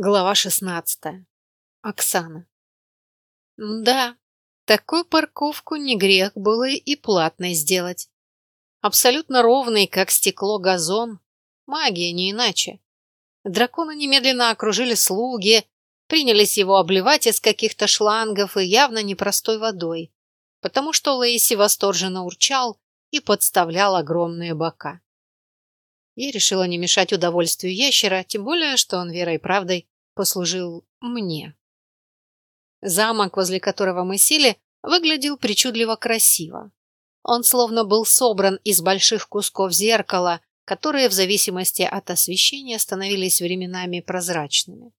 Глава шестнадцатая. Оксана. Да, такую парковку не грех было и платной сделать. Абсолютно ровный, как стекло, газон. Магия, не иначе. Дракона немедленно окружили слуги, принялись его обливать из каких-то шлангов и явно непростой водой, потому что Лейси восторженно урчал и подставлял огромные бока. Я решила не мешать удовольствию ящера, тем более, что он верой и правдой послужил мне. Замок, возле которого мы сели, выглядел причудливо красиво. Он словно был собран из больших кусков зеркала, которые в зависимости от освещения становились временами прозрачными,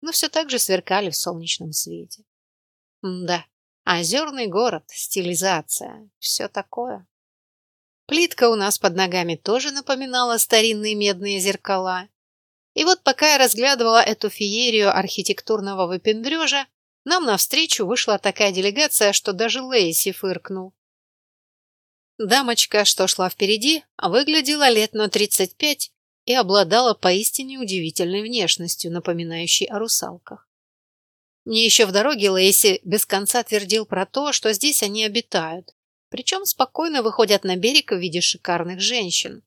но все так же сверкали в солнечном свете. Да, озерный город, стилизация, все такое. Плитка у нас под ногами тоже напоминала старинные медные зеркала. И вот пока я разглядывала эту феерию архитектурного выпендрежа, нам навстречу вышла такая делегация, что даже Лейси фыркнул. Дамочка, что шла впереди, выглядела лет на тридцать пять и обладала поистине удивительной внешностью, напоминающей о русалках. Мне еще в дороге Лейси без конца твердил про то, что здесь они обитают, причем спокойно выходят на берег в виде шикарных женщин.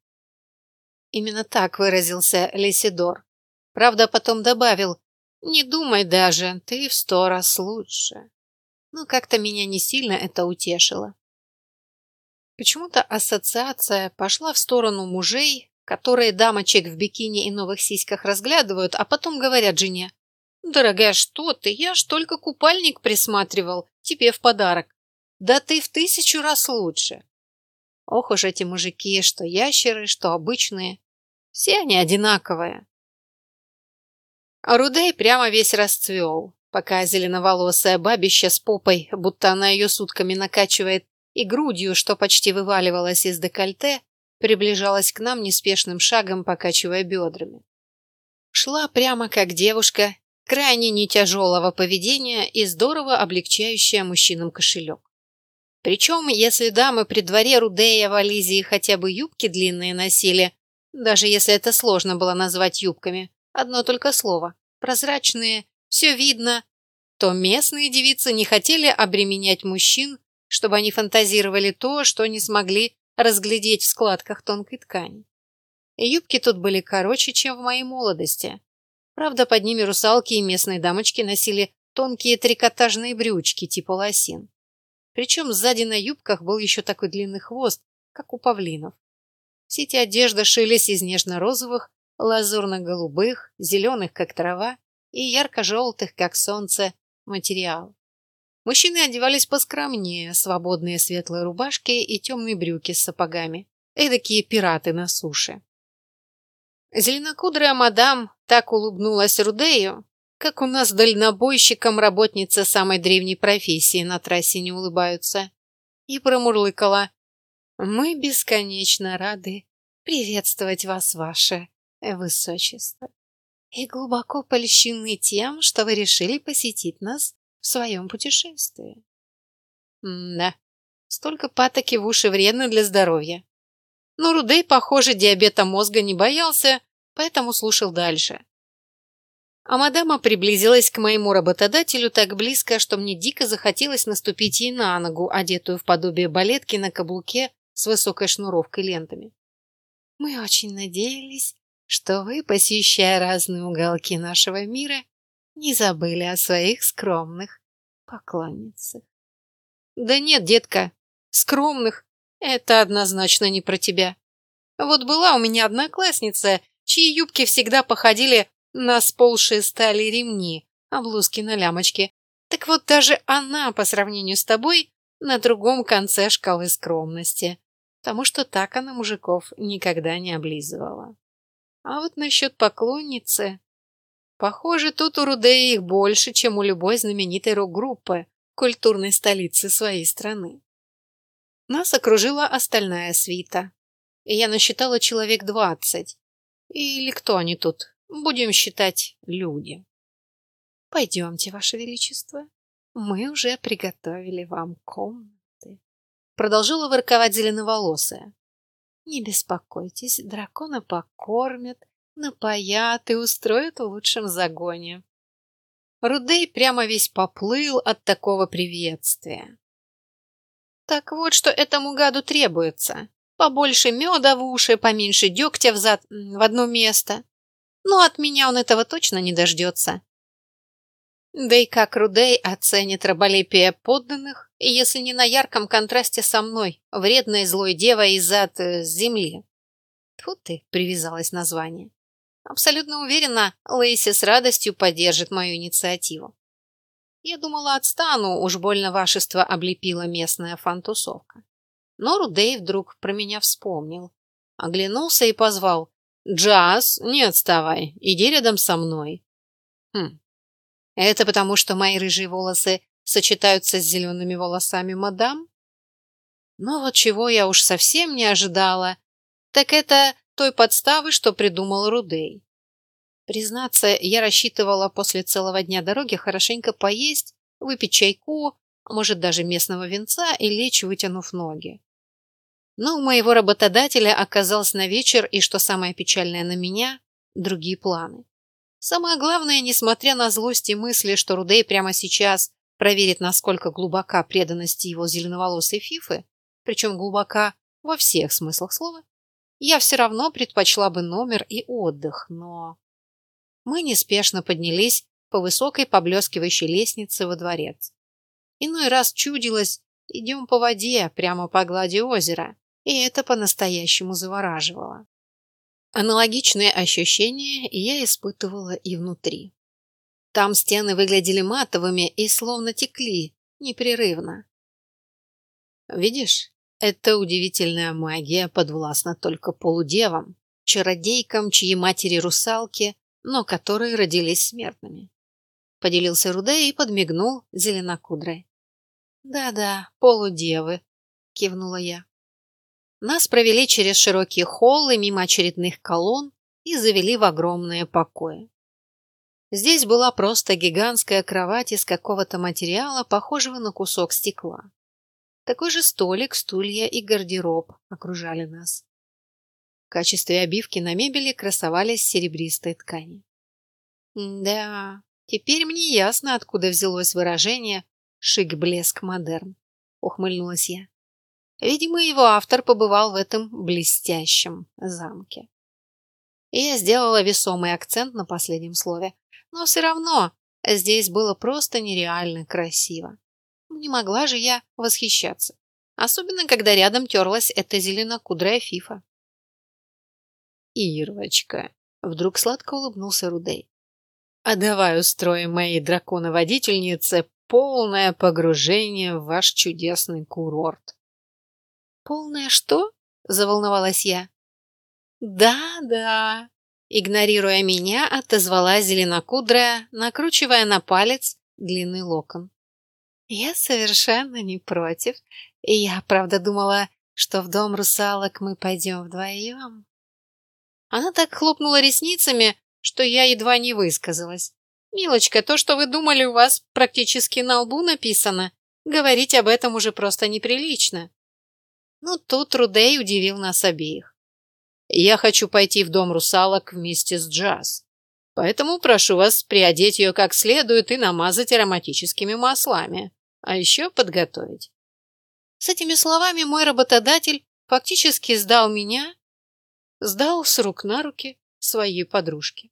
Именно так выразился Лисидор. Правда, потом добавил, не думай даже, ты в сто раз лучше. Но как-то меня не сильно это утешило. Почему-то ассоциация пошла в сторону мужей, которые дамочек в бикини и новых сиськах разглядывают, а потом говорят жене, «Дорогая, что ты? Я ж только купальник присматривал, тебе в подарок. Да ты в тысячу раз лучше. Ох уж эти мужики, что ящеры, что обычные. Все они одинаковые. Рудей прямо весь расцвел, пока зеленоволосая бабища с попой, будто она ее сутками накачивает, и грудью, что почти вываливалась из декольте, приближалась к нам неспешным шагом, покачивая бедрами. Шла прямо как девушка, крайне не тяжелого поведения и здорово облегчающая мужчинам кошелек. Причем, если дамы при дворе Рудея в Ализии хотя бы юбки длинные носили, даже если это сложно было назвать юбками, одно только слово, прозрачные, все видно, то местные девицы не хотели обременять мужчин, чтобы они фантазировали то, что не смогли разглядеть в складках тонкой ткани. И юбки тут были короче, чем в моей молодости. Правда, под ними русалки и местные дамочки носили тонкие трикотажные брючки типа лосин. Причем сзади на юбках был еще такой длинный хвост, как у павлинов. Все эти одежды шились из нежно-розовых, лазурно-голубых, зеленых, как трава, и ярко-желтых, как солнце, материал. Мужчины одевались поскромнее, свободные светлые рубашки и темные брюки с сапогами, эдакие пираты на суше. Зеленокудрая мадам так улыбнулась Рудею, как у нас дальнобойщикам работницы самой древней профессии на трассе не улыбаются. И промурлыкала. Мы бесконечно рады приветствовать вас, ваше высочество. И глубоко польщены тем, что вы решили посетить нас в своем путешествии. Да, столько патоки в уши вредно для здоровья. Но Рудей, похоже, диабета мозга не боялся, поэтому слушал дальше. А мадама приблизилась к моему работодателю так близко, что мне дико захотелось наступить ей на ногу, одетую в подобие балетки на каблуке с высокой шнуровкой лентами. Мы очень надеялись, что вы, посещая разные уголки нашего мира, не забыли о своих скромных поклонницах. Да нет, детка, скромных — это однозначно не про тебя. Вот была у меня одноклассница, чьи юбки всегда походили на сползшие стали ремни, а блузки на лямочке. Так вот даже она, по сравнению с тобой, на другом конце шкалы скромности, потому что так она мужиков никогда не облизывала. А вот насчет поклонницы... Похоже, тут у Рудеи их больше, чем у любой знаменитой рок-группы, культурной столицы своей страны. Нас окружила остальная свита, и я насчитала человек двадцать. Или кто они тут, Будем считать люди. Пойдемте, Ваше Величество. Мы уже приготовили вам комнаты. Продолжила ворковать зеленоволосая. Не беспокойтесь, дракона покормят, напоят и устроят в лучшем загоне. Рудей прямо весь поплыл от такого приветствия. Так вот, что этому гаду требуется. Побольше меда в уши, поменьше дегтя в зад в одно место. Но от меня он этого точно не дождется. Да и как Рудей оценит раболепие подданных, если не на ярком контрасте со мной, вредной злой девой из ад э, земли. Тут ты, привязалась название. Абсолютно уверена, Лейси с радостью поддержит мою инициативу. Я думала, отстану, уж больно вашество облепила местная фантусовка. Но Рудей вдруг про меня вспомнил. Оглянулся и позвал. «Джаз, не отставай, иди рядом со мной». Хм, это потому, что мои рыжие волосы сочетаются с зелеными волосами мадам? Но вот чего я уж совсем не ожидала, так это той подставы, что придумал Рудей. Признаться, я рассчитывала после целого дня дороги хорошенько поесть, выпить чайку, а может даже местного венца и лечь, вытянув ноги. Но у моего работодателя оказалось на вечер и, что самое печальное на меня, другие планы. Самое главное, несмотря на злость и мысли, что Рудей прямо сейчас проверит, насколько глубока преданность его зеленоволосой фифы, причем глубока во всех смыслах слова, я все равно предпочла бы номер и отдых, но... Мы неспешно поднялись по высокой поблескивающей лестнице во дворец. Иной раз чудилось, идем по воде, прямо по глади озера, и это по-настоящему завораживало. Аналогичные ощущения я испытывала и внутри. Там стены выглядели матовыми и словно текли, непрерывно. Видишь, эта удивительная магия подвластна только полудевам, чародейкам, чьи матери русалки, но которые родились смертными. Поделился Рудей и подмигнул зеленокудрой. «Да-да, полудевы», — кивнула я. Нас провели через широкие холлы мимо очередных колонн и завели в огромные покои. Здесь была просто гигантская кровать из какого-то материала, похожего на кусок стекла. Такой же столик, стулья и гардероб окружали нас. В качестве обивки на мебели красовались серебристые ткани. Да, теперь мне ясно, откуда взялось выражение «шик-блеск-модерн», — ухмыльнулась я. Видимо, его автор побывал в этом блестящем замке. Я сделала весомый акцент на последнем слове. Но все равно здесь было просто нереально красиво. Не могла же я восхищаться. Особенно, когда рядом терлась эта зеленокудрая фифа. «Ирвочка!» — вдруг сладко улыбнулся Рудей. «А давай устроим моей драконоводительнице полное погружение в ваш чудесный курорт». «Полное что?» – заволновалась я. «Да-да», – игнорируя меня, отозвала зеленокудрая, накручивая на палец длинный локон. «Я совершенно не против. И я, правда, думала, что в дом русалок мы пойдем вдвоем». Она так хлопнула ресницами, что я едва не высказалась. «Милочка, то, что вы думали, у вас практически на лбу написано. Говорить об этом уже просто неприлично». Но тут Рудей удивил нас обеих. «Я хочу пойти в дом русалок вместе с Джаз, поэтому прошу вас приодеть ее как следует и намазать ароматическими маслами, а еще подготовить». С этими словами мой работодатель фактически сдал меня, сдал с рук на руки своей подружке.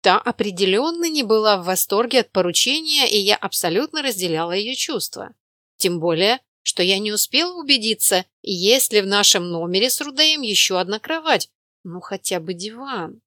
Та определенно не была в восторге от поручения, и я абсолютно разделяла ее чувства. Тем более, что я не успела убедиться, есть ли в нашем номере с Рудеем еще одна кровать, ну хотя бы диван.